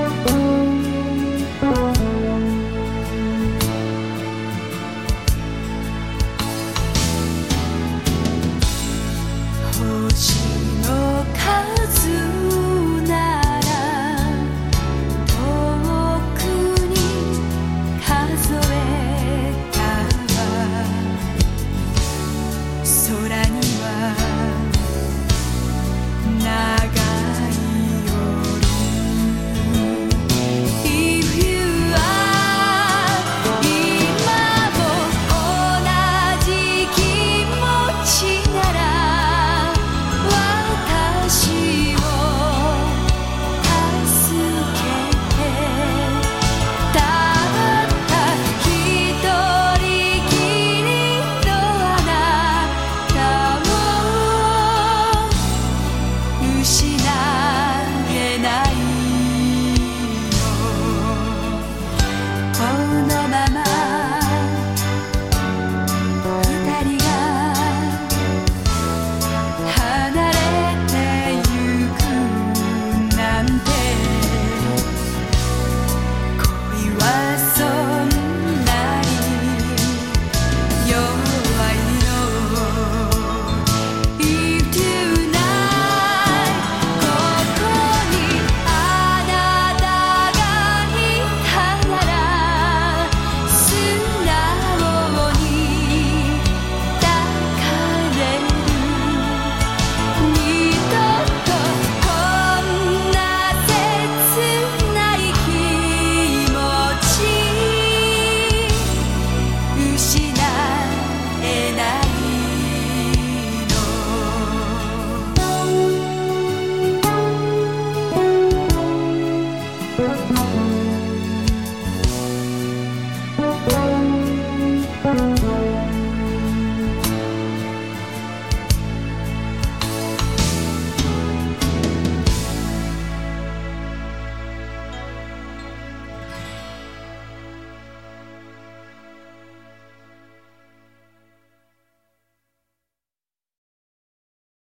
oh 失う